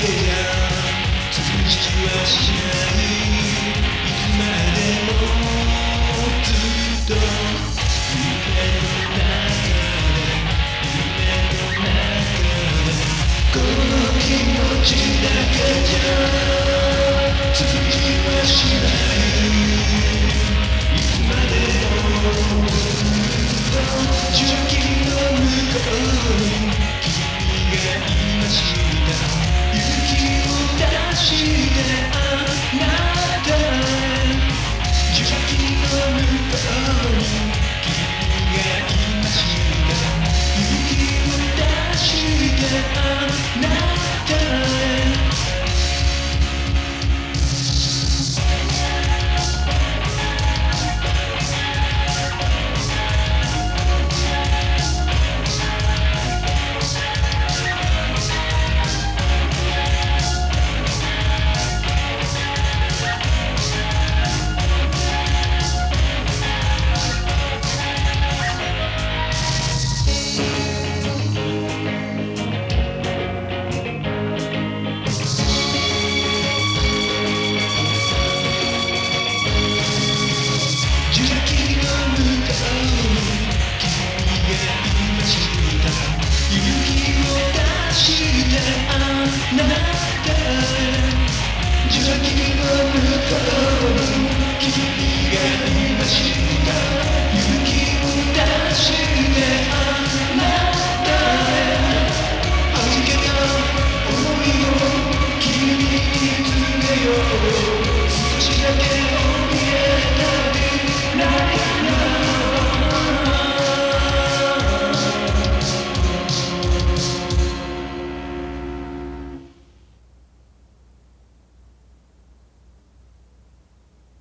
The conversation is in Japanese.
けが続きはしない I'm not 君が今知った